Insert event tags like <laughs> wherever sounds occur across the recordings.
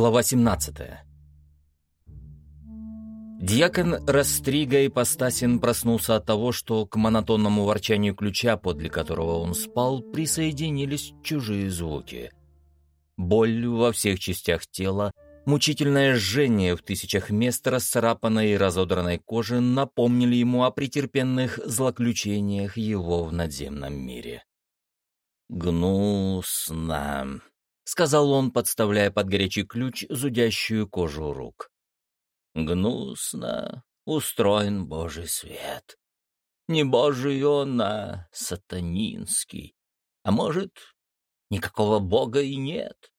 Глава 17. Дьякон Растрига Ипостасин проснулся от того, что к монотонному ворчанию ключа, подле которого он спал, присоединились чужие звуки. Боль во всех частях тела, мучительное жжение в тысячах мест расцарапанной и разодранной кожи напомнили ему о претерпенных злоключениях его в надземном мире. «Гнусно», — сказал он, подставляя под горячий ключ зудящую кожу рук. «Гнусно устроен Божий свет. Не Божий он, а сатанинский. А может, никакого Бога и нет?»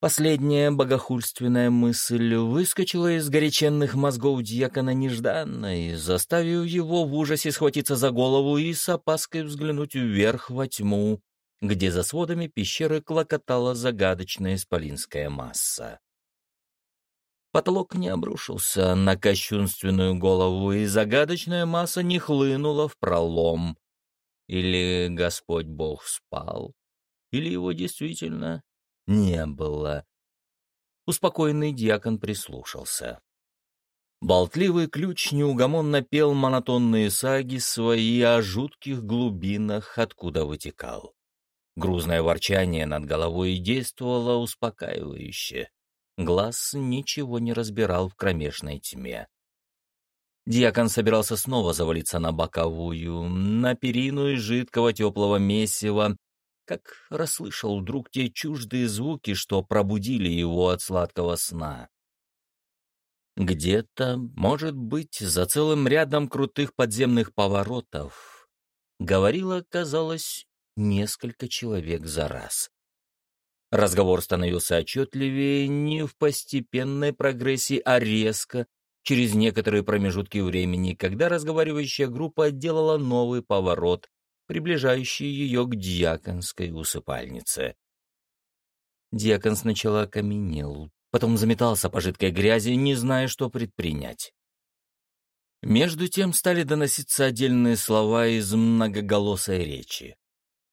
Последняя богохульственная мысль выскочила из горяченных мозгов дьякона нежданно и заставив его в ужасе схватиться за голову и с опаской взглянуть вверх во тьму, где за сводами пещеры клокотала загадочная исполинская масса. Потолок не обрушился на кощунственную голову, и загадочная масса не хлынула в пролом. Или Господь Бог спал, или его действительно не было. Успокоенный дьякон прислушался. Болтливый ключ неугомонно пел монотонные саги свои о жутких глубинах, откуда вытекал. Грузное ворчание над головой действовало успокаивающе. Глаз ничего не разбирал в кромешной тьме. Диакон собирался снова завалиться на боковую, на перину из жидкого теплого месива, как расслышал вдруг те чуждые звуки, что пробудили его от сладкого сна. Где-то, может быть, за целым рядом крутых подземных поворотов, говорила, казалось, несколько человек за раз. Разговор становился отчетливее не в постепенной прогрессии, а резко, через некоторые промежутки времени, когда разговаривающая группа делала новый поворот, приближающий ее к дьяконской усыпальнице. Дьякон сначала окаменел, потом заметался по жидкой грязи, не зная, что предпринять. Между тем стали доноситься отдельные слова из многоголосой речи.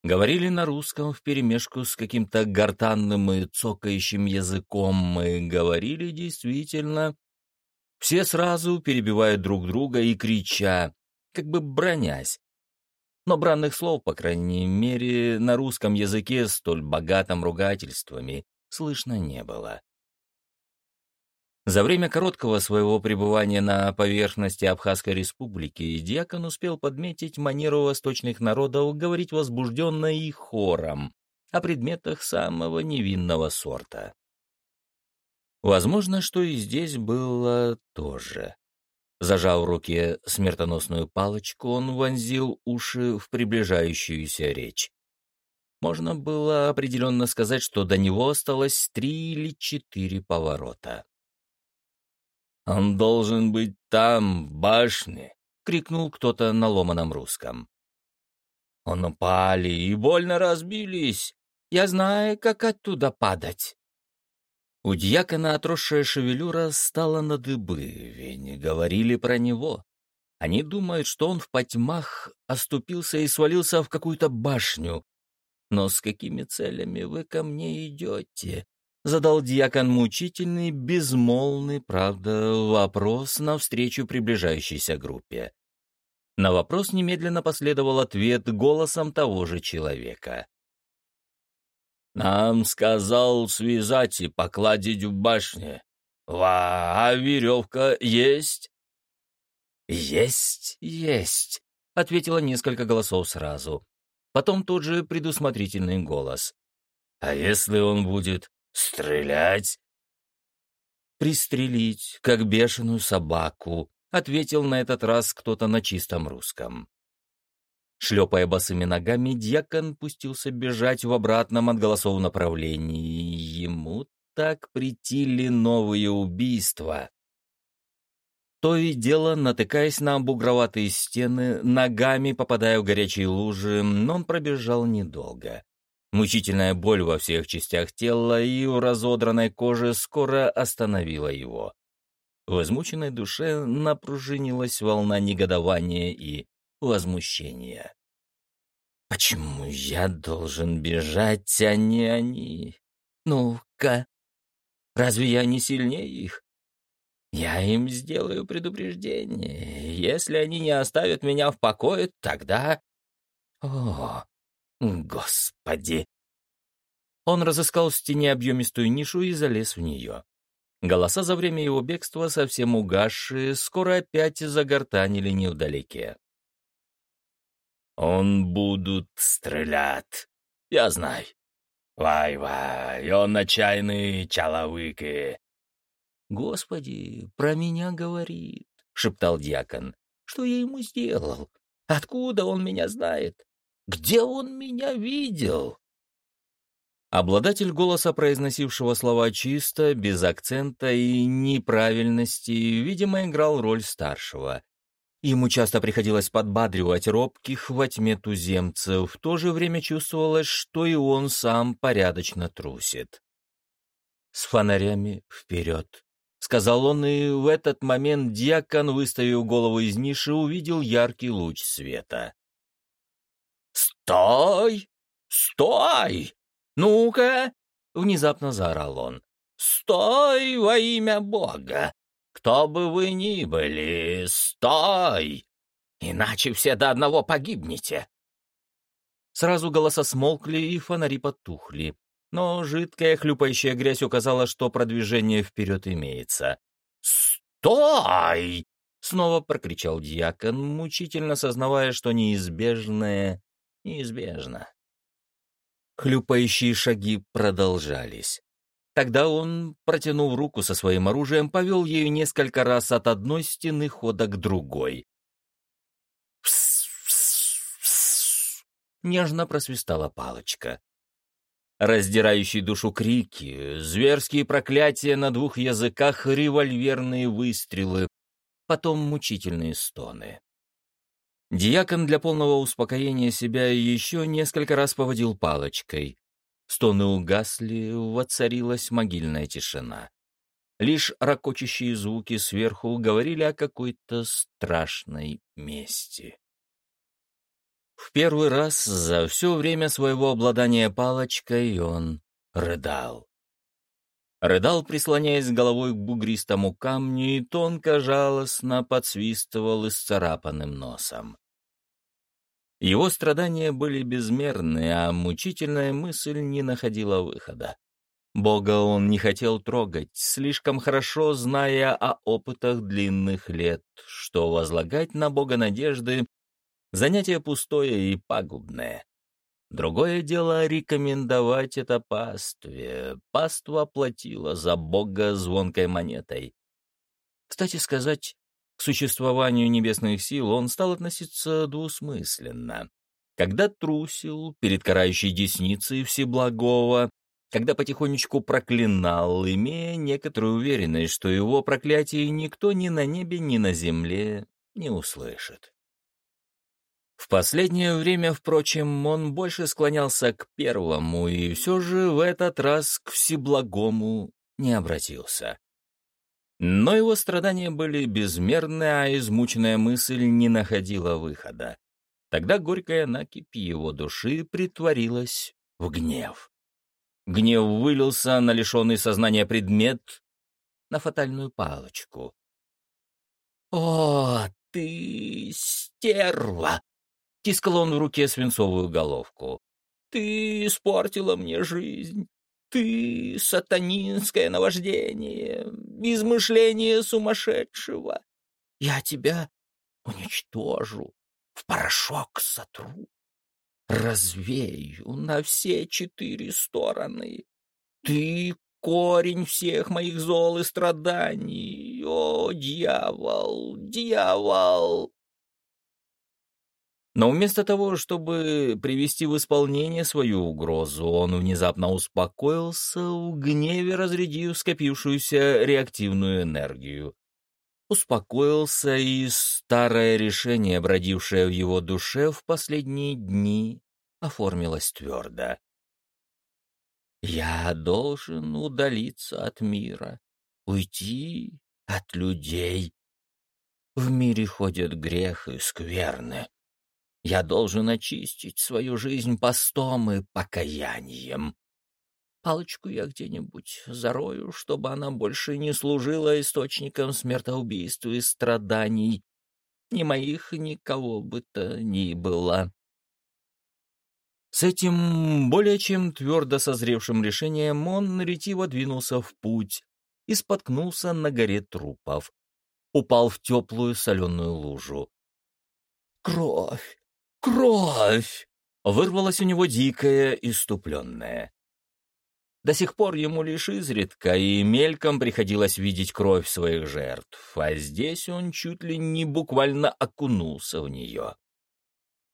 Говорили на русском вперемешку с каким-то гортанным и цокающим языком. Мы говорили действительно. Все сразу перебивают друг друга и крича, как бы бронясь. Но бранных слов, по крайней мере, на русском языке, столь богатом ругательствами, слышно не было. За время короткого своего пребывания на поверхности Абхазской республики Дьякон успел подметить манеру восточных народов говорить возбужденно и хором о предметах самого невинного сорта. Возможно, что и здесь было тоже. Зажав в руке смертоносную палочку, он вонзил уши в приближающуюся речь. Можно было определенно сказать, что до него осталось три или четыре поворота. «Он должен быть там, в башне!» — крикнул кто-то на ломаном русском. «Он упали и больно разбились. Я знаю, как оттуда падать». У дьякона отросшая шевелюра стала на дыбы, ведь говорили про него. Они думают, что он в потьмах оступился и свалился в какую-то башню. Но с какими целями вы ко мне идете? Задал дьякон мучительный, безмолвный, правда, вопрос навстречу приближающейся группе. На вопрос немедленно последовал ответ голосом того же человека. «Нам сказал связать и покладить в башне. Ва, а веревка есть?» «Есть, есть», — ответило несколько голосов сразу. Потом тот же предусмотрительный голос. «А если он будет «Стрелять?» «Пристрелить, как бешеную собаку», — ответил на этот раз кто-то на чистом русском. Шлепая босыми ногами, дьякон пустился бежать в обратном от голосов направлении. Ему так притили новые убийства. То и дело, натыкаясь на бугроватые стены, ногами попадая в горячие лужи, но он пробежал недолго. Мучительная боль во всех частях тела и у разодранной кожи скоро остановила его. В измученной душе напружинилась волна негодования и возмущения. «Почему я должен бежать, а не они? Ну-ка, Разве я не сильнее их? Я им сделаю предупреждение. Если они не оставят меня в покое, тогда... О, господи! Он разыскал в стене объемистую нишу и залез в нее. Голоса за время его бегства, совсем угасшие, скоро опять загортанили невдалеке. «Он будут стрелять, я знаю. Вай-вай, он отчаянный чаловыки. «Господи, про меня говорит», — шептал дьякон. «Что я ему сделал? Откуда он меня знает? Где он меня видел?» Обладатель голоса, произносившего слова чисто, без акцента и неправильности, видимо, играл роль старшего. Ему часто приходилось подбадривать робких во тьме туземцев, в то же время чувствовалось, что и он сам порядочно трусит. С фонарями вперед. — сказал он, и в этот момент дьякон, выставив голову из ниши, увидел яркий луч света. «Стой! Стой! Ну-ка!» — внезапно заорал он. «Стой во имя Бога! Кто бы вы ни были, стой! Иначе все до одного погибнете!» Сразу голоса смолкли, и фонари потухли но жидкая хлюпающая грязь указала, что продвижение вперед имеется. «Стой!» — снова прокричал дьякон, мучительно сознавая, что неизбежное неизбежно. Хлюпающие шаги продолжались. Тогда он, протянув руку со своим оружием, повел ею несколько раз от одной стены хода к другой. Нежно просвистала палочка раздирающие душу крики, зверские проклятия на двух языках, револьверные выстрелы, потом мучительные стоны. Диакон для полного успокоения себя еще несколько раз поводил палочкой. Стоны угасли, воцарилась могильная тишина. Лишь ракочущие звуки сверху говорили о какой-то страшной мести. В первый раз за все время своего обладания палочкой он рыдал. Рыдал, прислоняясь головой к бугристому камню, и тонко жалостно подсвистывал исцарапанным носом. Его страдания были безмерны, а мучительная мысль не находила выхода. Бога он не хотел трогать, слишком хорошо зная о опытах длинных лет, что возлагать на Бога надежды Занятие пустое и пагубное. Другое дело рекомендовать это пастве. Паства платила за Бога звонкой монетой. Кстати сказать, к существованию небесных сил он стал относиться двусмысленно. Когда трусил перед карающей десницей Всеблагого, когда потихонечку проклинал, имея некоторую уверенность, что его проклятие никто ни на небе, ни на земле не услышит. В последнее время, впрочем, он больше склонялся к первому и все же в этот раз к Всеблагому не обратился. Но его страдания были безмерны, а измученная мысль не находила выхода. Тогда горькая накипь его души притворилась в гнев. Гнев вылился на лишенный сознания предмет, на фатальную палочку. «О, ты стерва!» Тискал он в руке свинцовую головку. «Ты испортила мне жизнь. Ты — сатанинское наваждение, измышление сумасшедшего. Я тебя уничтожу, в порошок сотру, развею на все четыре стороны. Ты — корень всех моих зол и страданий. О, дьявол, дьявол!» Но вместо того, чтобы привести в исполнение свою угрозу, он внезапно успокоился, в гневе разрядив скопившуюся реактивную энергию. Успокоился, и старое решение, бродившее в его душе в последние дни, оформилось твердо. «Я должен удалиться от мира, уйти от людей. В мире ходят грех и скверны. Я должен очистить свою жизнь постом и покаянием. Палочку я где-нибудь зарою, чтобы она больше не служила источником смертоубийств и страданий. Ни моих, никого бы то ни было. С этим более чем твердо созревшим решением он ретиво двинулся в путь и споткнулся на горе трупов. Упал в теплую соленую лужу. «Кровь! Кровь!» — вырвалась у него дикая, иступленная. До сих пор ему лишь изредка и мельком приходилось видеть кровь своих жертв, а здесь он чуть ли не буквально окунулся в нее.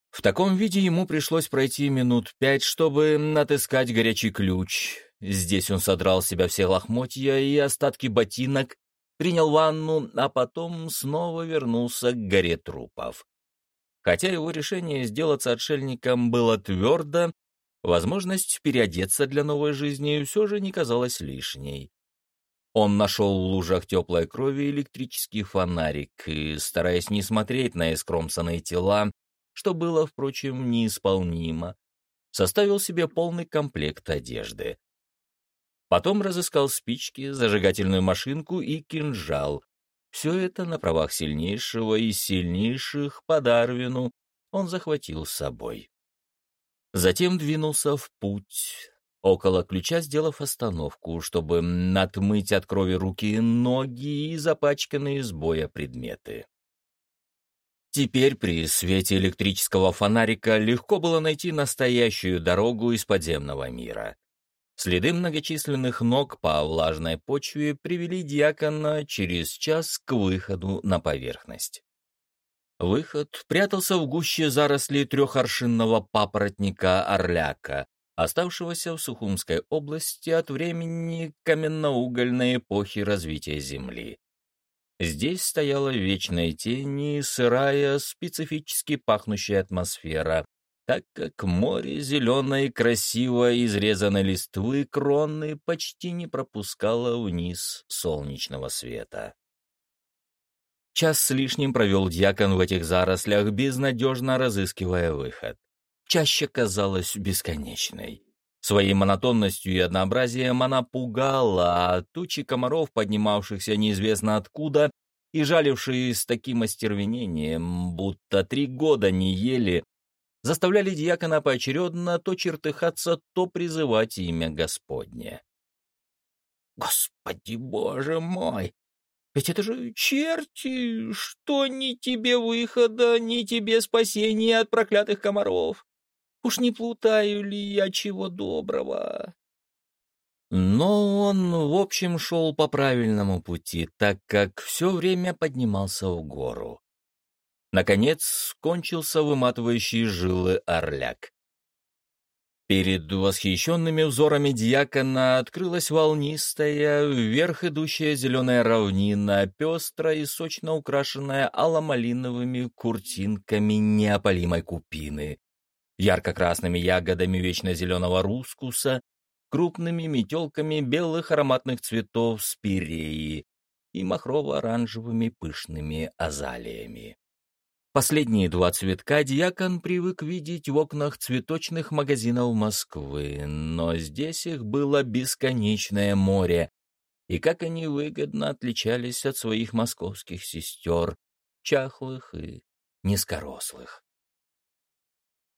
В таком виде ему пришлось пройти минут пять, чтобы отыскать горячий ключ. Здесь он содрал с себя все лохмотья и остатки ботинок, принял ванну, а потом снова вернулся к горе трупов. Хотя его решение сделаться отшельником было твердо, возможность переодеться для новой жизни все же не казалась лишней. Он нашел в лужах теплой крови электрический фонарик и, стараясь не смотреть на искромсанные тела, что было, впрочем, неисполнимо, составил себе полный комплект одежды. Потом разыскал спички, зажигательную машинку и кинжал. Все это на правах сильнейшего из сильнейших по Дарвину он захватил с собой. Затем двинулся в путь, около ключа сделав остановку, чтобы отмыть от крови руки, ноги и запачканные с боя предметы. Теперь при свете электрического фонарика легко было найти настоящую дорогу из подземного мира. Следы многочисленных ног по влажной почве привели дьякона через час к выходу на поверхность. Выход прятался в гуще зарослей трехоршинного папоротника орляка, оставшегося в Сухумской области от времени каменноугольной эпохи развития Земли. Здесь стояла вечная тень и сырая, специфически пахнущая атмосфера, так как море зеленой, красиво изрезанной листвы кроны почти не пропускало вниз солнечного света. Час с лишним провел дьякон в этих зарослях, безнадежно разыскивая выход. Чаще казалась бесконечной. Своей монотонностью и однообразием она пугала, а тучи комаров, поднимавшихся неизвестно откуда, и жалившие с таким остервенением, будто три года не ели, заставляли диакона поочередно то чертыхаться, то призывать имя Господне. «Господи, Боже мой! Ведь это же черти, что ни тебе выхода, ни тебе спасения от проклятых комаров!» Уж не плутаю ли я чего доброго? Но он, в общем, шел по правильному пути, так как все время поднимался в гору. Наконец, кончился выматывающий жилы орляк. Перед восхищенными взорами дьякона открылась волнистая, вверх идущая зеленая равнина, пестрая и сочно украшенная алломалиновыми куртинками неопалимой купины, ярко-красными ягодами вечно зеленого рускуса, крупными метелками белых ароматных цветов спиреи и махрово-оранжевыми пышными азалиями. Последние два цветка дьякон привык видеть в окнах цветочных магазинов Москвы, но здесь их было бесконечное море, и как они выгодно отличались от своих московских сестер, чахлых и низкорослых.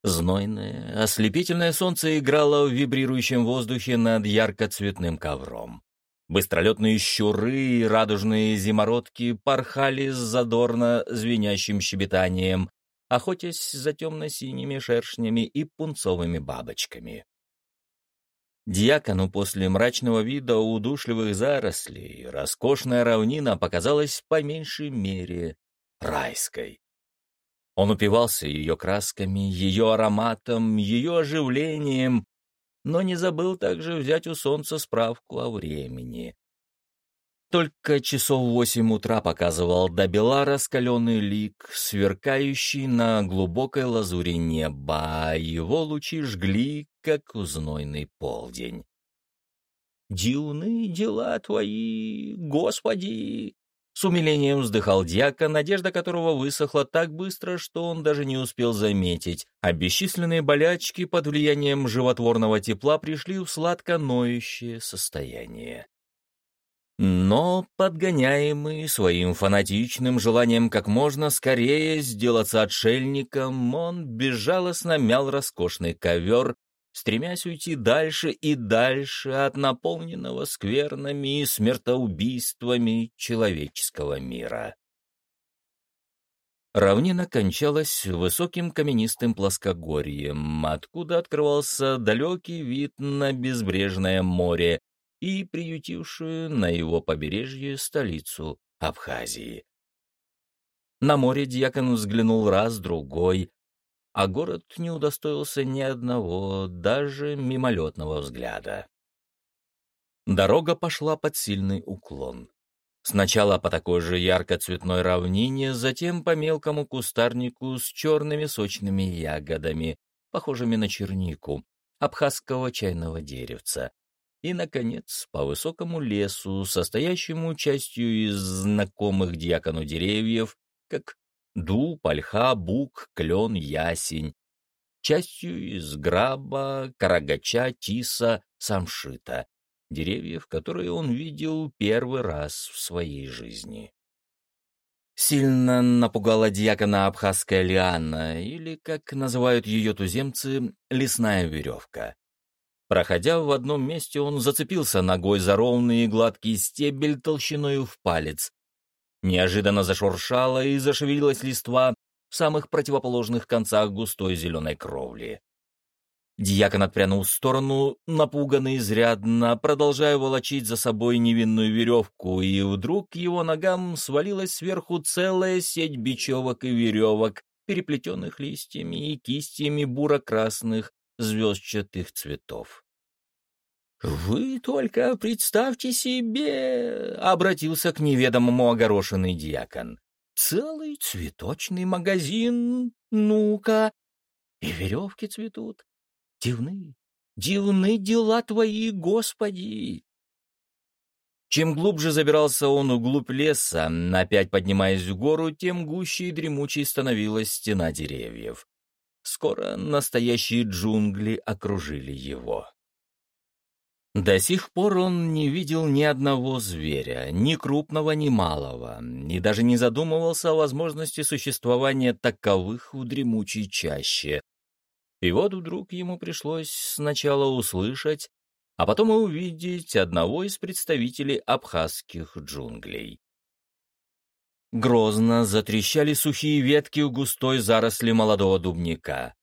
Знойное, ослепительное солнце играло в вибрирующем воздухе над яркоцветным ковром. Быстролетные щуры и радужные зимородки порхали с задорно звенящим щебетанием, охотясь за темно-синими шершнями и пунцовыми бабочками. Дьякону после мрачного вида удушливых зарослей роскошная равнина показалась по меньшей мере райской. Он упивался ее красками, ее ароматом, ее оживлением, но не забыл также взять у солнца справку о времени. Только часов восемь утра показывал до бела раскаленный лик, сверкающий на глубокой лазури неба, а его лучи жгли, как знойный полдень. «Дивны дела твои, Господи!» С умилением вздыхал дьяка, надежда которого высохла так быстро, что он даже не успел заметить, а бесчисленные болячки под влиянием животворного тепла пришли в сладко ноющее состояние. Но, подгоняемый своим фанатичным желанием как можно скорее сделаться отшельником, он безжалостно мял роскошный ковер, стремясь уйти дальше и дальше от наполненного скверными и смертоубийствами человеческого мира. Равнина кончалась высоким каменистым плоскогорьем, откуда открывался далекий вид на безбрежное море и приютившую на его побережье столицу Абхазии. На море дьякон взглянул раз-другой, а город не удостоился ни одного, даже мимолетного взгляда. Дорога пошла под сильный уклон. Сначала по такой же ярко-цветной равнине, затем по мелкому кустарнику с черными сочными ягодами, похожими на чернику, абхазского чайного деревца, и, наконец, по высокому лесу, состоящему частью из знакомых дьякону деревьев, как дуб, ольха, бук, клен, ясень, частью из граба, карагача, тиса, самшита, деревьев, которые он видел первый раз в своей жизни. Сильно напугала дьякона абхазская лиана, или, как называют ее туземцы, лесная веревка. Проходя в одном месте, он зацепился ногой за ровный и гладкий стебель толщиной в палец, Неожиданно зашуршала и зашевелилась листва в самых противоположных концах густой зеленой кровли. Дьякон отпрянул в сторону, напуганный изрядно, продолжая волочить за собой невинную веревку, и вдруг его ногам свалилась сверху целая сеть бечевок и веревок, переплетенных листьями и кистями буро-красных звездчатых цветов. «Вы только представьте себе!» — обратился к неведомому огорошенный диакон. «Целый цветочный магазин, ну-ка! И веревки цветут. Дивны, дивны дела твои, Господи!» Чем глубже забирался он вглубь леса, опять поднимаясь в гору, тем гуще и дремучей становилась стена деревьев. Скоро настоящие джунгли окружили его. До сих пор он не видел ни одного зверя, ни крупного, ни малого, и даже не задумывался о возможности существования таковых в дремучей чаще. И вот вдруг ему пришлось сначала услышать, а потом и увидеть одного из представителей абхазских джунглей. Грозно затрещали сухие ветки у густой заросли молодого дубника.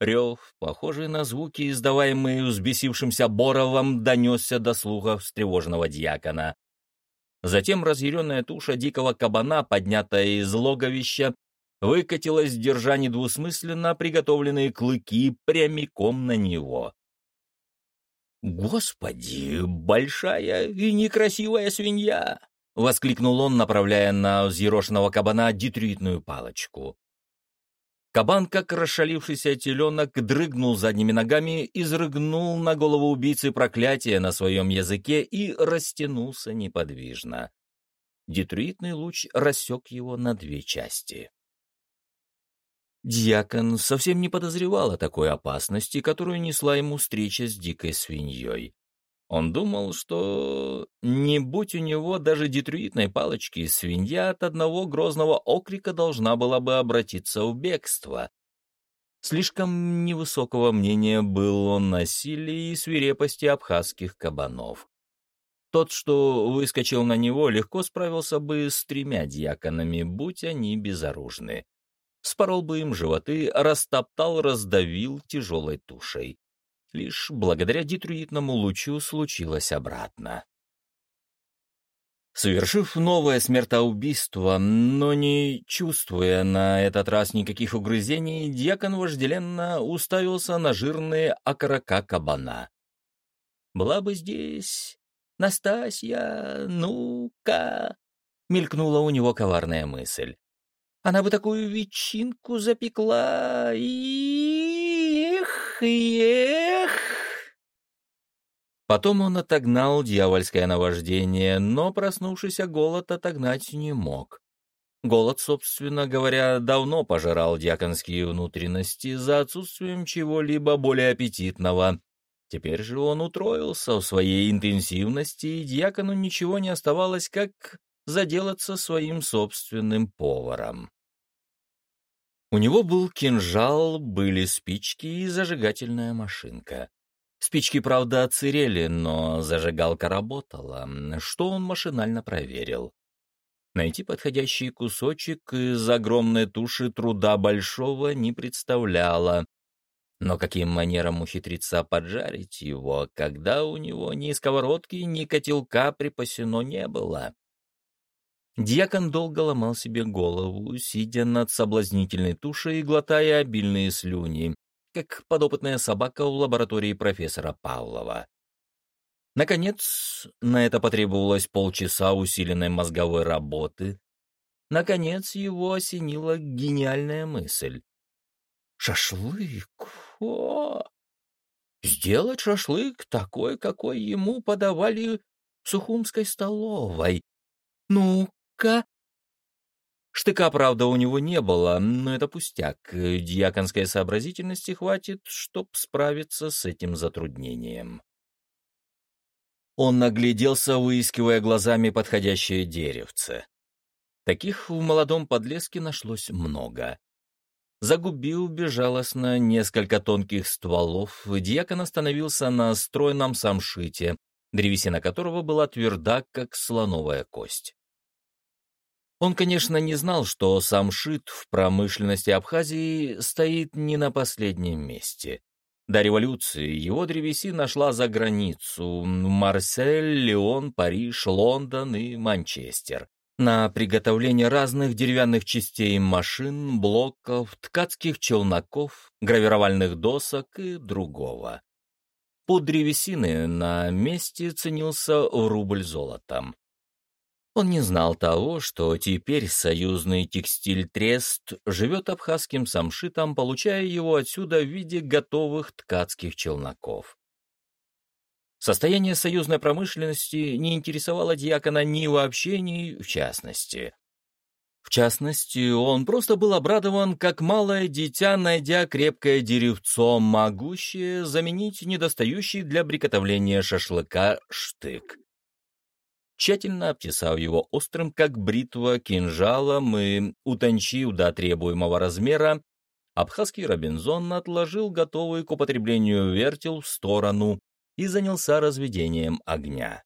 Рев, похожий на звуки, издаваемые взбесившимся Боровым, донесся до слуха встревоженного дьякона. Затем разъяренная туша дикого кабана, поднятая из логовища, выкатилась, держа недвусмысленно приготовленные клыки прямиком на него. «Господи, большая и некрасивая свинья!» — воскликнул он, направляя на взъерошенного кабана детритную палочку. Кабан, как расшалившийся теленок, дрыгнул задними ногами, изрыгнул на голову убийцы проклятие на своем языке и растянулся неподвижно. Детритный луч рассек его на две части. Дьякон совсем не подозревал о такой опасности, которую несла ему встреча с дикой свиньей. Он думал, что не будь у него даже детрюитной палочки, свинья от одного грозного окрика должна была бы обратиться в бегство. Слишком невысокого мнения был он о силе и свирепости абхазских кабанов. Тот, что выскочил на него, легко справился бы с тремя дьяконами, будь они безоружны. Спорол бы им животы, растоптал, раздавил тяжелой тушей. Лишь благодаря детруитному лучу случилось обратно. Совершив новое смертоубийство, но не чувствуя на этот раз никаких угрызений, дьякон вожделенно уставился на жирные окорока кабана. «Была бы здесь Настасья, ну-ка!» — мелькнула у него коварная мысль. «Она бы такую ветчинку запекла, и эх, эх!» Потом он отогнал дьявольское наваждение, но проснувшийся голод отогнать не мог. Голод, собственно говоря, давно пожирал дьяконские внутренности за отсутствием чего-либо более аппетитного. Теперь же он утроился в своей интенсивности, и дьякону ничего не оставалось, как заделаться своим собственным поваром. У него был кинжал, были спички и зажигательная машинка. Спички, правда, отсырели, но зажигалка работала, что он машинально проверил. Найти подходящий кусочек из огромной туши труда большого не представляло. Но каким манером ухитриться поджарить его, когда у него ни сковородки, ни котелка припасено не было? Дьякон долго ломал себе голову, сидя над соблазнительной тушей и глотая обильные слюни, как подопытная собака в лаборатории профессора Павлова. Наконец, на это потребовалось полчаса усиленной мозговой работы. Наконец, его осенила гениальная мысль. «Шашлык! О! Сделать шашлык такой, какой ему подавали в Сухумской столовой. Ну-ка, Штыка, правда, у него не было, но это пустяк. Дьяконской сообразительности хватит, чтоб справиться с этим затруднением. Он нагляделся, выискивая глазами подходящее деревце. Таких в молодом подлеске нашлось много. Загубил безжалостно несколько тонких стволов, дьякон остановился на стройном самшите, древесина которого была тверда, как слоновая кость. Он, конечно, не знал, что сам Шит в промышленности Абхазии стоит не на последнем месте. До революции его древесина шла за границу — Марсель, Леон, Париж, Лондон и Манчестер на приготовление разных деревянных частей машин, блоков, ткацких челноков, гравировальных досок и другого. Пуд древесины на месте ценился в рубль золотом. Он не знал того, что теперь союзный текстиль Трест живет абхазским самшитом, получая его отсюда в виде готовых ткацких челноков. Состояние союзной промышленности не интересовало дьякона ни вообще, ни в частности. В частности, он просто был обрадован, как малое дитя, найдя крепкое деревцо, могущее заменить недостающий для приготовления шашлыка штык тщательно обтесав его острым, как бритва, кинжалом и, утончив до требуемого размера, абхазский Робинзон отложил готовый к употреблению вертел в сторону и занялся разведением огня.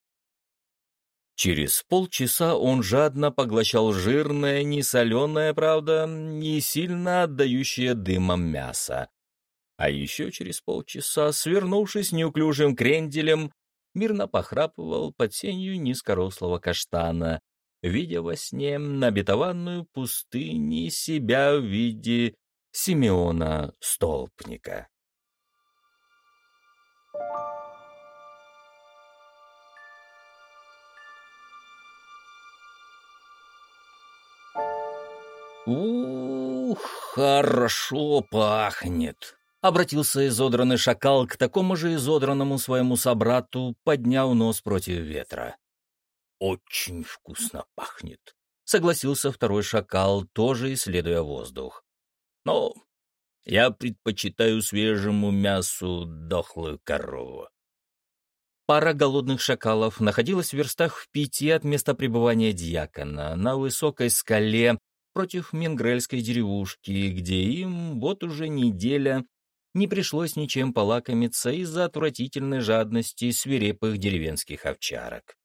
Через полчаса он жадно поглощал жирное, не соленое, правда, не сильно отдающее дымом мясо. А еще через полчаса, свернувшись неуклюжим кренделем, мирно похрапывал под сенью низкорослого каштана, видя во сне набитованную пустыни себя в виде Симеона Столпника. «Ух, хорошо пахнет!» Обратился изодранный шакал к такому же изодранному своему собрату, подняв нос против ветра. «Очень вкусно пахнет», — согласился второй шакал, тоже исследуя воздух. «Но я предпочитаю свежему мясу дохлую корову». Пара голодных шакалов находилась в верстах в пяти от места пребывания дьякона, на высокой скале против мингрельской деревушки, где им вот уже неделя не пришлось ничем полакомиться из-за отвратительной жадности свирепых деревенских овчарок.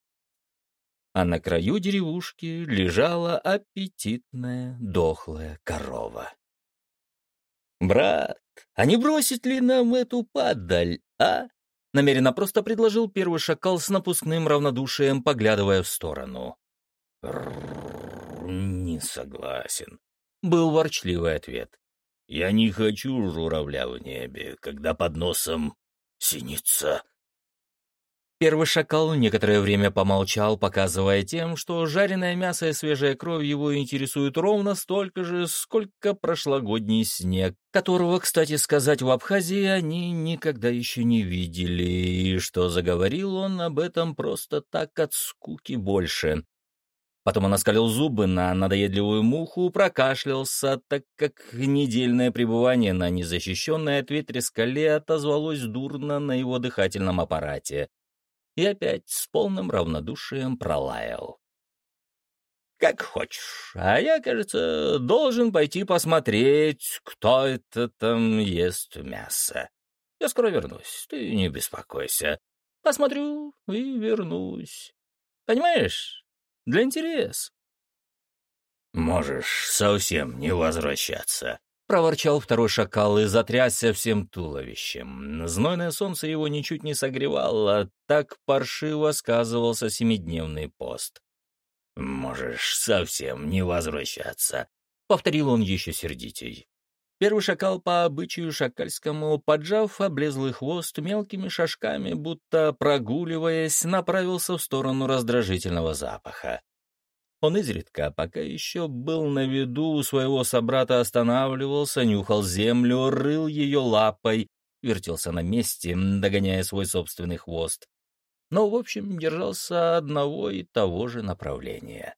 А на краю деревушки лежала аппетитная дохлая корова. «Брат, а не бросить ли нам эту падаль, а?» Намеренно просто предложил первый шакал с напускным равнодушием, поглядывая в сторону. «Не согласен», — был ворчливый ответ. Я не хочу журавля в небе, когда под носом синица. Первый шакал некоторое время помолчал, показывая тем, что жареное мясо и свежая кровь его интересуют ровно столько же, сколько прошлогодний снег, которого, кстати сказать, в Абхазии они никогда еще не видели, и что заговорил он об этом просто так от скуки больше. Потом он оскалил зубы на надоедливую муху, прокашлялся, так как недельное пребывание на незащищенной от ветря скале отозвалось дурно на его дыхательном аппарате и опять с полным равнодушием пролаял. «Как хочешь, а я, кажется, должен пойти посмотреть, кто это там ест мясо. Я скоро вернусь, ты не беспокойся. Посмотрю и вернусь. Понимаешь, для интереса». «Можешь совсем не возвращаться», проворчал второй шакал и затрясся всем туловищем. Знойное солнце его ничуть не согревало, так паршиво сказывался семидневный пост. «Можешь совсем не возвращаться», — повторил он еще сердитей. Первый шакал по обычаю шакальскому, поджав облезлый хвост мелкими шажками, будто прогуливаясь, направился в сторону раздражительного запаха. Он изредка, пока еще был на виду у своего собрата, останавливался, нюхал землю, рыл ее лапой, вертелся на месте, догоняя свой собственный хвост. Но, в общем, держался одного и того же направления.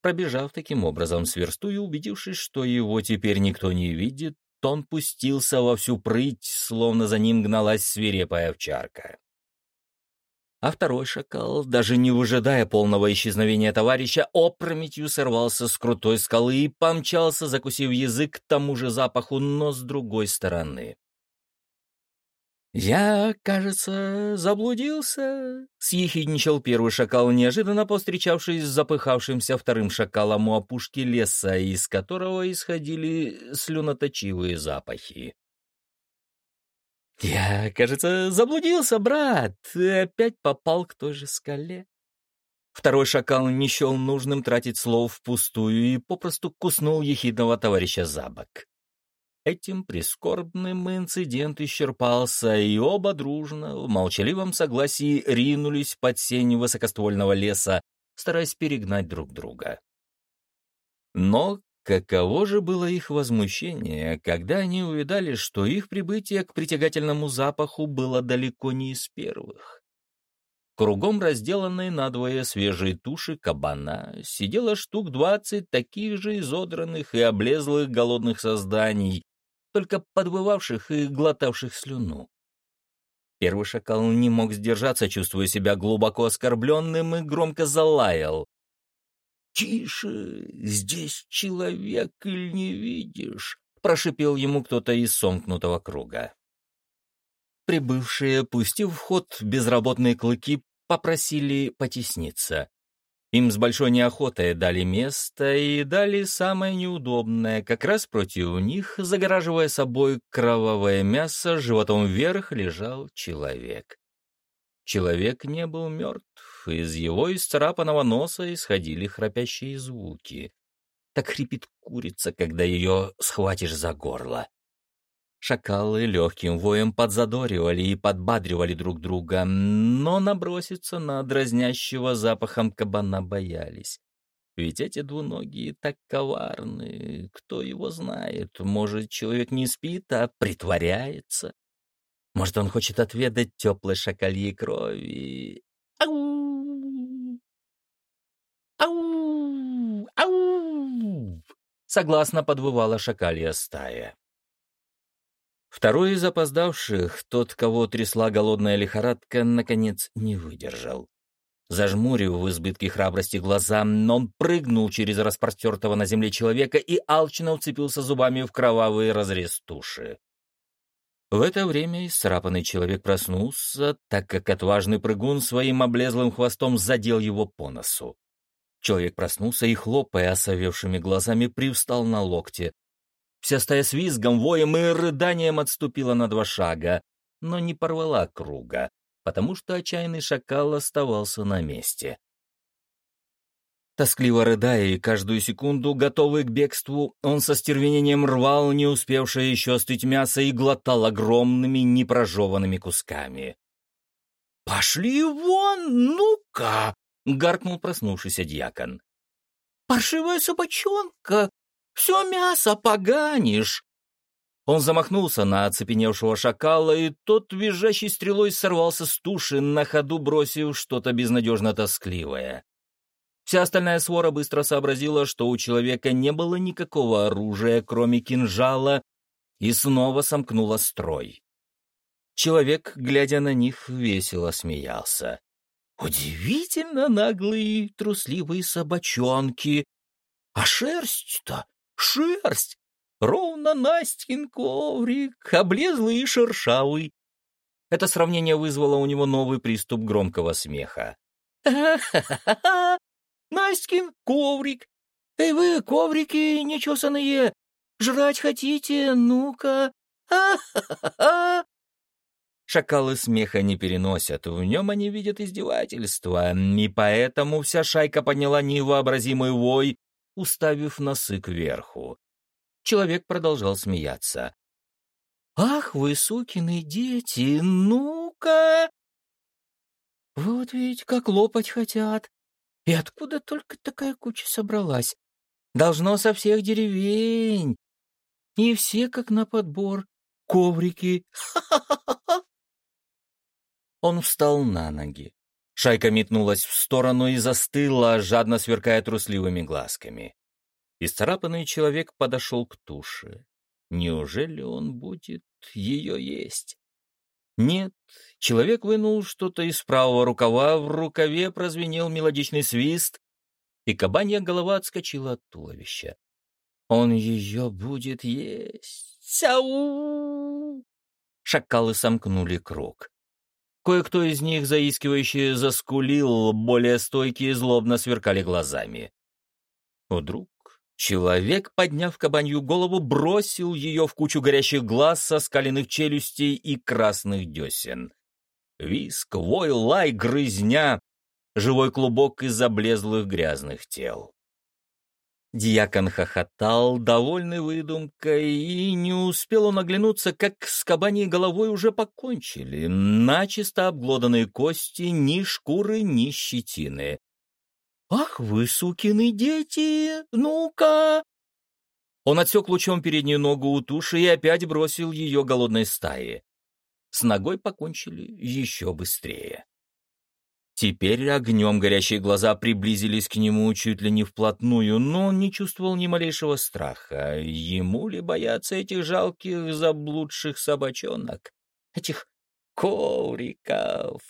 Пробежав таким образом с версту и убедившись, что его теперь никто не видит, он пустился во всю прыть, словно за ним гналась свирепая овчарка а второй шакал, даже не выжидая полного исчезновения товарища, опрометью сорвался с крутой скалы и помчался, закусив язык к тому же запаху, но с другой стороны. «Я, кажется, заблудился», — съехидничал первый шакал, неожиданно повстречавшись с запыхавшимся вторым шакалом у опушки леса, из которого исходили слюноточивые запахи. «Я, кажется, заблудился, брат, и опять попал к той же скале». Второй шакал не счел нужным тратить слов впустую и попросту куснул ехидного товарища за бок. Этим прискорбным инцидент исчерпался, и оба дружно, в молчаливом согласии, ринулись под сень высокоствольного леса, стараясь перегнать друг друга. Но Каково же было их возмущение, когда они увидали, что их прибытие к притягательному запаху было далеко не из первых. Кругом разделанной надвое свежей туши кабана сидело штук двадцать таких же изодранных и облезлых голодных созданий, только подвывавших и глотавших слюну. Первый шакал не мог сдержаться, чувствуя себя глубоко оскорбленным, и громко залаял. «Тише, здесь человек или не видишь?» — прошипел ему кто-то из сомкнутого круга. Прибывшие, пустив в ход безработные клыки, попросили потесниться. Им с большой неохотой дали место и дали самое неудобное, как раз против них, загораживая собой кровавое мясо, животом вверх лежал человек. Человек не был мертв, из его исцарапанного носа исходили храпящие звуки. Так хрипит курица, когда ее схватишь за горло. Шакалы легким воем подзадоривали и подбадривали друг друга, но наброситься на дразнящего запахом кабана боялись. Ведь эти двуногие так коварны, кто его знает, может, человек не спит, а притворяется. Может, он хочет отведать теплой шакальей крови. Ау! Ау! Ау! Согласно подвывала шакалья стая. Второй из опоздавших, тот, кого трясла голодная лихорадка, наконец не выдержал. Зажмурив в избытке храбрости глаза, он прыгнул через распростертого на земле человека и алчно уцепился зубами в кровавый разрез туши. В это время исцарапанный человек проснулся, так как отважный прыгун своим облезлым хвостом задел его по носу. Человек проснулся и, хлопая осовевшими глазами, привстал на локте. Вся стая с визгом, воем и рыданием отступила на два шага, но не порвала круга, потому что отчаянный шакал оставался на месте. Тоскливо рыдая и каждую секунду, готовый к бегству, он со стервенением рвал не успевшее еще остыть мясо и глотал огромными непрожеванными кусками. «Пошли вон, ну-ка!» — гаркнул проснувшийся дьякон. «Паршивая собачонка! Все мясо поганишь!» Он замахнулся на оцепеневшего шакала, и тот, визжащей стрелой, сорвался с туши, на ходу бросив что-то безнадежно тоскливое. Вся остальная свора быстро сообразила, что у человека не было никакого оружия, кроме кинжала, и снова сомкнула строй. Человек, глядя на них, весело смеялся. «Удивительно наглые, трусливые собачонки! А шерсть-то, шерсть! Ровно Настин коврик, облезлый и шершавый!» Это сравнение вызвало у него новый приступ громкого смеха. «Ха-ха-ха! Настин коврик! Эй вы, коврики нечесанные! Жрать хотите? Ну-ка! Ха-ха-ха!» Шакалы смеха не переносят, в нем они видят издевательство, и поэтому вся шайка подняла невообразимый вой, уставив носы кверху. Человек продолжал смеяться. «Ах вы, сукины дети, ну-ка!» «Вот ведь как лопать хотят! И откуда только такая куча собралась? Должно со всех деревень! И все как на подбор, коврики! Ха-ха-ха-ха!» Он встал на ноги. Шайка метнулась в сторону и застыла, жадно сверкая трусливыми глазками. Исцарапанный человек подошел к туше. Неужели он будет ее есть? Нет, человек вынул что-то из правого рукава, в рукаве прозвенел мелодичный свист, и кабанья голова отскочила от туловища. Он ее будет есть. Сяу! Шакалы сомкнули круг. Кое-кто из них, заискивающе заскулил, более стойкие злобно сверкали глазами. Вдруг человек, подняв кабанью голову, бросил ее в кучу горящих глаз со скаленных челюстей и красных десен. Виск, вой, лай, грызня, живой клубок из облезлых грязных тел. Дьякон хохотал, довольный выдумкой, и не успел он оглянуться, как с кабаней головой уже покончили. Начисто обглоданные кости, ни шкуры, ни щетины. «Ах вы, сукины дети! Ну-ка!» Он отсек лучом переднюю ногу у туши и опять бросил ее голодной стае. С ногой покончили еще быстрее. Теперь огнем горящие глаза приблизились к нему чуть ли не вплотную, но он не чувствовал ни малейшего страха. Ему ли бояться этих жалких заблудших собачонок? Этих ковриков?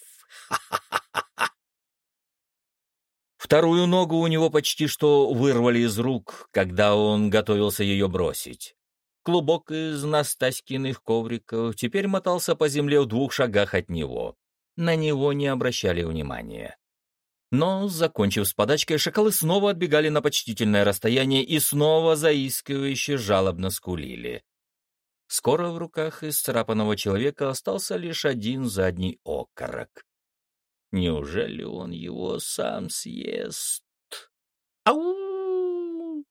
<laughs> Вторую ногу у него почти что вырвали из рук, когда он готовился ее бросить. Клубок из Настаськиных ковриков теперь мотался по земле в двух шагах от него на него не обращали внимания. Но, закончив с подачкой, шакалы снова отбегали на почтительное расстояние и снова заискивающе жалобно скулили. Скоро в руках исцарапанного человека остался лишь один задний окорок. Неужели он его сам съест? Ау!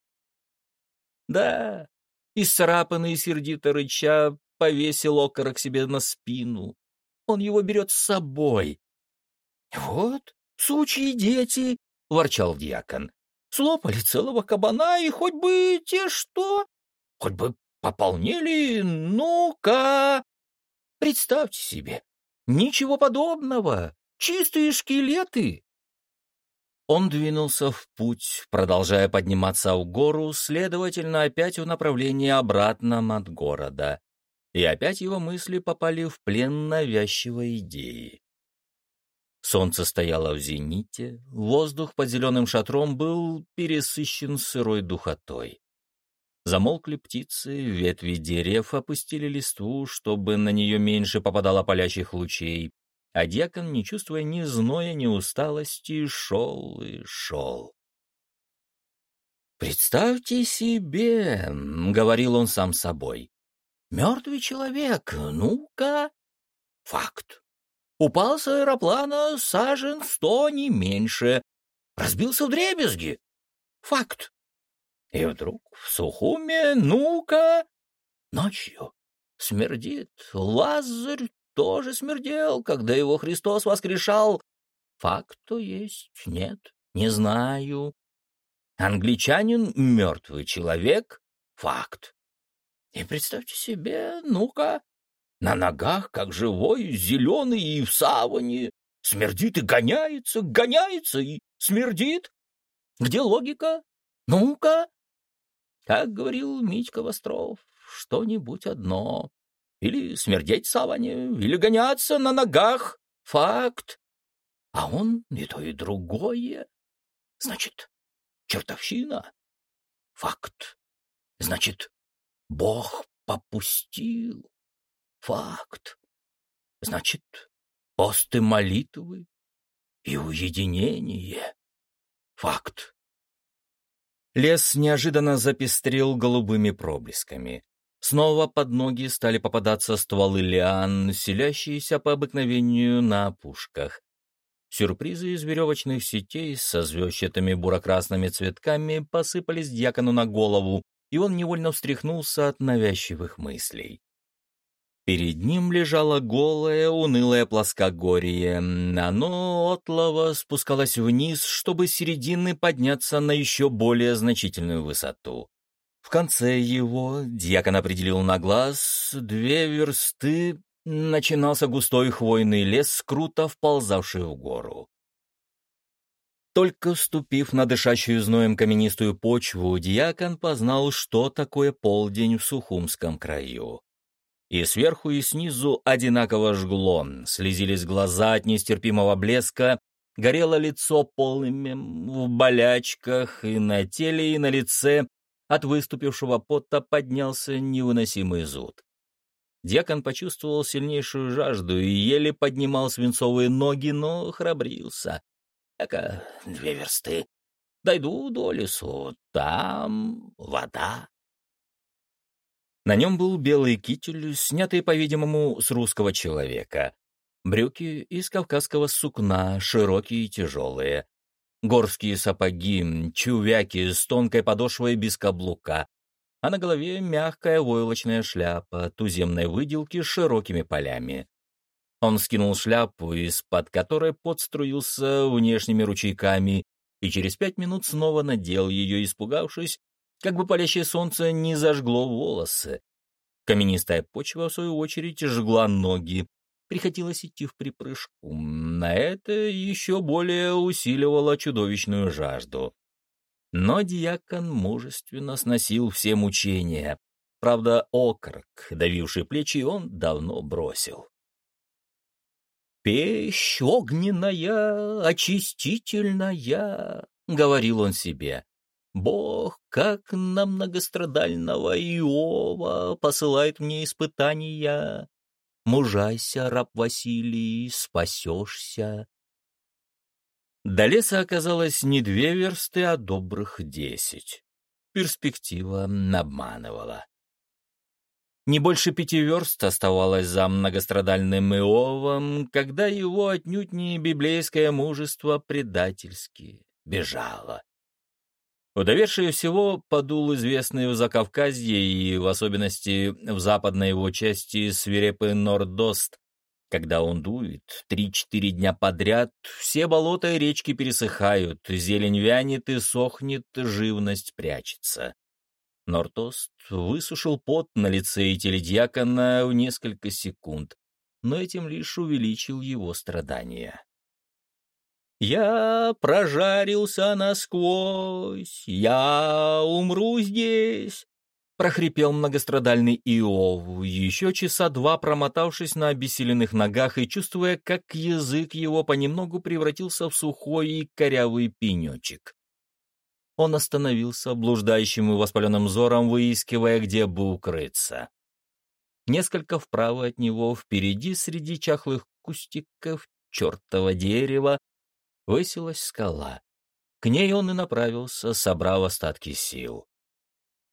Да, исцарапанный сердито рыча повесил окорок себе на спину он его берет с собой. — Вот, сучьи дети, — ворчал дьякон, — слопали целого кабана, и хоть бы те что, хоть бы пополнели, ну-ка. Представьте себе, ничего подобного, чистые скелеты. Он двинулся в путь, продолжая подниматься в гору, следовательно, опять в направлении обратном от города и опять его мысли попали в плен навязчивой идеи. Солнце стояло в зените, воздух под зеленым шатром был пересыщен сырой духотой. Замолкли птицы, ветви дерев опустили листву, чтобы на нее меньше попадало палящих лучей, а дьякон, не чувствуя ни зноя, ни усталости, шел и шел. «Представьте себе», — говорил он сам собой, Мертвый человек, ну-ка. Факт. Упал с аэроплана сажен сто, не меньше. Разбился в дребезги. Факт. И вдруг в Сухуме, ну-ка, ночью смердит Лазарь тоже смердел, когда его Христос воскрешал. Факту есть нет, не знаю. Англичанин — мертвый человек, факт. И представьте себе, ну-ка, на ногах, как живой, зеленый и в саване, смердит и гоняется, гоняется и смердит. Где логика? Ну-ка. Как говорил Митька Востров, что-нибудь одно. Или смердеть в саване, или гоняться на ногах. Факт. А он и то, и другое. Значит, чертовщина. Факт. Значит, Бог попустил. Факт. Значит, посты молитвы и уединение. Факт. Лес неожиданно запестрел голубыми проблесками. Снова под ноги стали попадаться стволы лиан, селящиеся по обыкновению на опушках. Сюрпризы из веревочных сетей со звездчатыми бурокрасными цветками посыпались дьякону на голову, и он невольно встряхнулся от навязчивых мыслей. Перед ним лежало голое, унылое плоскогорье. Оно отлово спускалось вниз, чтобы с середины подняться на еще более значительную высоту. В конце его, дьякон определил на глаз, две версты начинался густой хвойный лес, круто вползавший в гору. Только ступив на дышащую зноем каменистую почву, дьякон познал, что такое полдень в Сухумском краю. И сверху, и снизу одинаково жгло, слезились глаза от нестерпимого блеска, горело лицо полыми в болячках, и на теле, и на лице от выступившего пота поднялся невыносимый зуд. Дьякон почувствовал сильнейшую жажду и еле поднимал свинцовые ноги, но храбрился. Эка две версты. Дойду до лесу, там вода. На нем был белый китель, снятый, по-видимому, с русского человека. Брюки из кавказского сукна, широкие и тяжелые. Горские сапоги, чувяки с тонкой подошвой без каблука. А на голове мягкая войлочная шляпа туземной выделки с широкими полями. Он скинул шляпу, из-под которой подструился внешними ручейками, и через пять минут снова надел ее, испугавшись, как бы палящее солнце не зажгло волосы. Каменистая почва, в свою очередь, жгла ноги. Приходилось идти в припрыжку. На это еще более усиливало чудовищную жажду. Но дьякон мужественно сносил все мучения. Правда, окорок, давивший плечи, он давно бросил. «Печь огненная, очистительная», — говорил он себе. Бог, как на многострадального Иова, посылает мне испытания. Мужайся, раб Василий, спасешься. До леса оказалось не две версты, а добрых десять. Перспектива обманывала. Не больше пяти верст оставалось за многострадальным Иовом, когда его отнюдь не библейское мужество предательски бежало. Удовершие всего подул известный в Закавказье и, в особенности, в западной его части свирепый Нордост. Когда он дует, три-четыре дня подряд, все болота и речки пересыхают, зелень вянет и сохнет, живность прячется. Нортост высушил пот на лице и теледьякона в несколько секунд, но этим лишь увеличил его страдания. Я прожарился насквозь, я умру здесь, — прохрипел многострадальный Иов, еще часа два промотавшись на обессиленных ногах и чувствуя, как язык его понемногу превратился в сухой и корявый пенечек. Он остановился, блуждающим и воспаленным взором, выискивая, где бы укрыться. Несколько вправо от него, впереди, среди чахлых кустиков, чертова дерева, высилась скала. К ней он и направился, собрав остатки сил.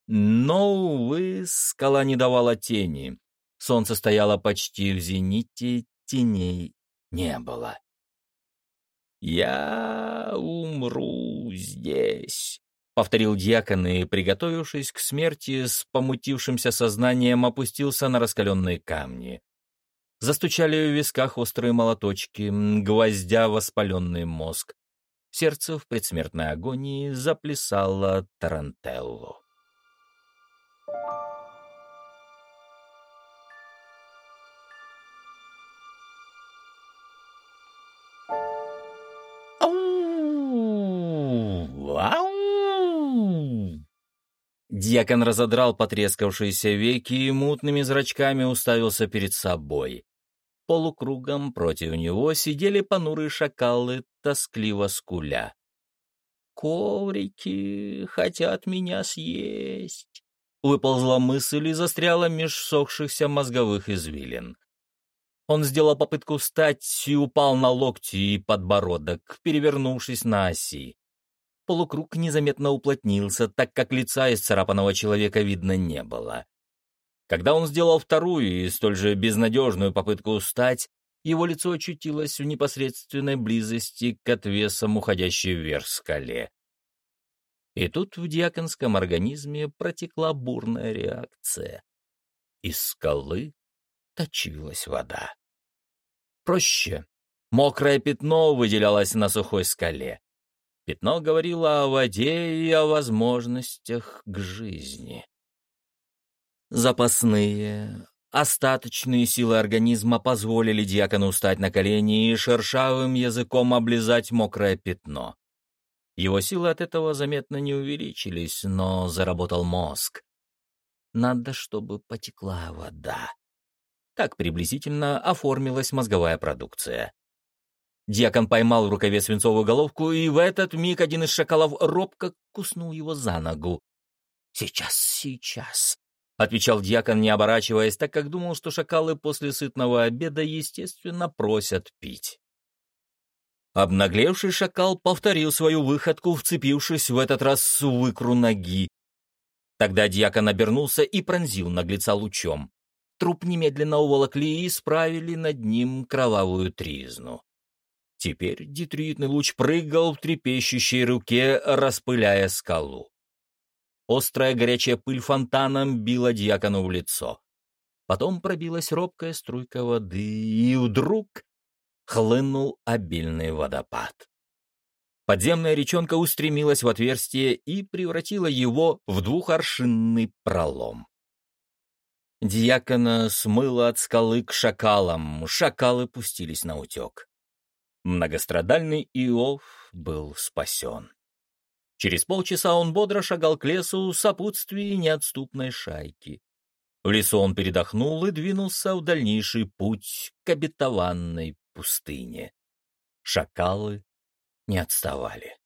Но, увы, скала не давала тени. Солнце стояло почти в зените, теней не было. «Я умру здесь», — повторил дьякон и, приготовившись к смерти, с помутившимся сознанием опустился на раскаленные камни. Застучали в висках острые молоточки, гвоздя воспаленный мозг. Сердце в предсмертной агонии заплясало тарантеллу. Дьякон разодрал потрескавшиеся веки и мутными зрачками уставился перед собой. Полукругом против него сидели понурые шакалы, тоскливо скуля. «Коврики хотят меня съесть!» Выползла мысль и застряла меж сохшихся мозговых извилин. Он сделал попытку встать и упал на локти и подбородок, перевернувшись на оси. Полукруг незаметно уплотнился, так как лица исцарапанного человека видно не было. Когда он сделал вторую и столь же безнадежную попытку встать, его лицо очутилось в непосредственной близости к отвесам, уходящей вверх скале. И тут в диаконском организме протекла бурная реакция. Из скалы точилась вода. Проще. Мокрое пятно выделялось на сухой скале. Пятно говорило о воде и о возможностях к жизни. Запасные, остаточные силы организма позволили диакону встать на колени и шершавым языком облизать мокрое пятно. Его силы от этого заметно не увеличились, но заработал мозг. Надо, чтобы потекла вода. Так приблизительно оформилась мозговая продукция. Дьякон поймал в рукаве свинцовую головку, и в этот миг один из шакалов робко куснул его за ногу. «Сейчас, сейчас», — отвечал дьякон, не оборачиваясь, так как думал, что шакалы после сытного обеда, естественно, просят пить. Обнаглевший шакал повторил свою выходку, вцепившись в этот раз в икру ноги. Тогда дьякон обернулся и пронзил наглеца лучом. Труп немедленно уволокли и справили над ним кровавую тризну. Теперь детритный луч прыгал в трепещущей руке, распыляя скалу. Острая горячая пыль фонтаном била дьякону в лицо. Потом пробилась робкая струйка воды, и вдруг хлынул обильный водопад. Подземная речонка устремилась в отверстие и превратила его в двухоршинный пролом. Дьякона смыло от скалы к шакалам, шакалы пустились на утек. Многострадальный Иов был спасен. Через полчаса он бодро шагал к лесу в сопутствии неотступной шайки. В лесу он передохнул и двинулся в дальнейший путь к обетованной пустыне. Шакалы не отставали.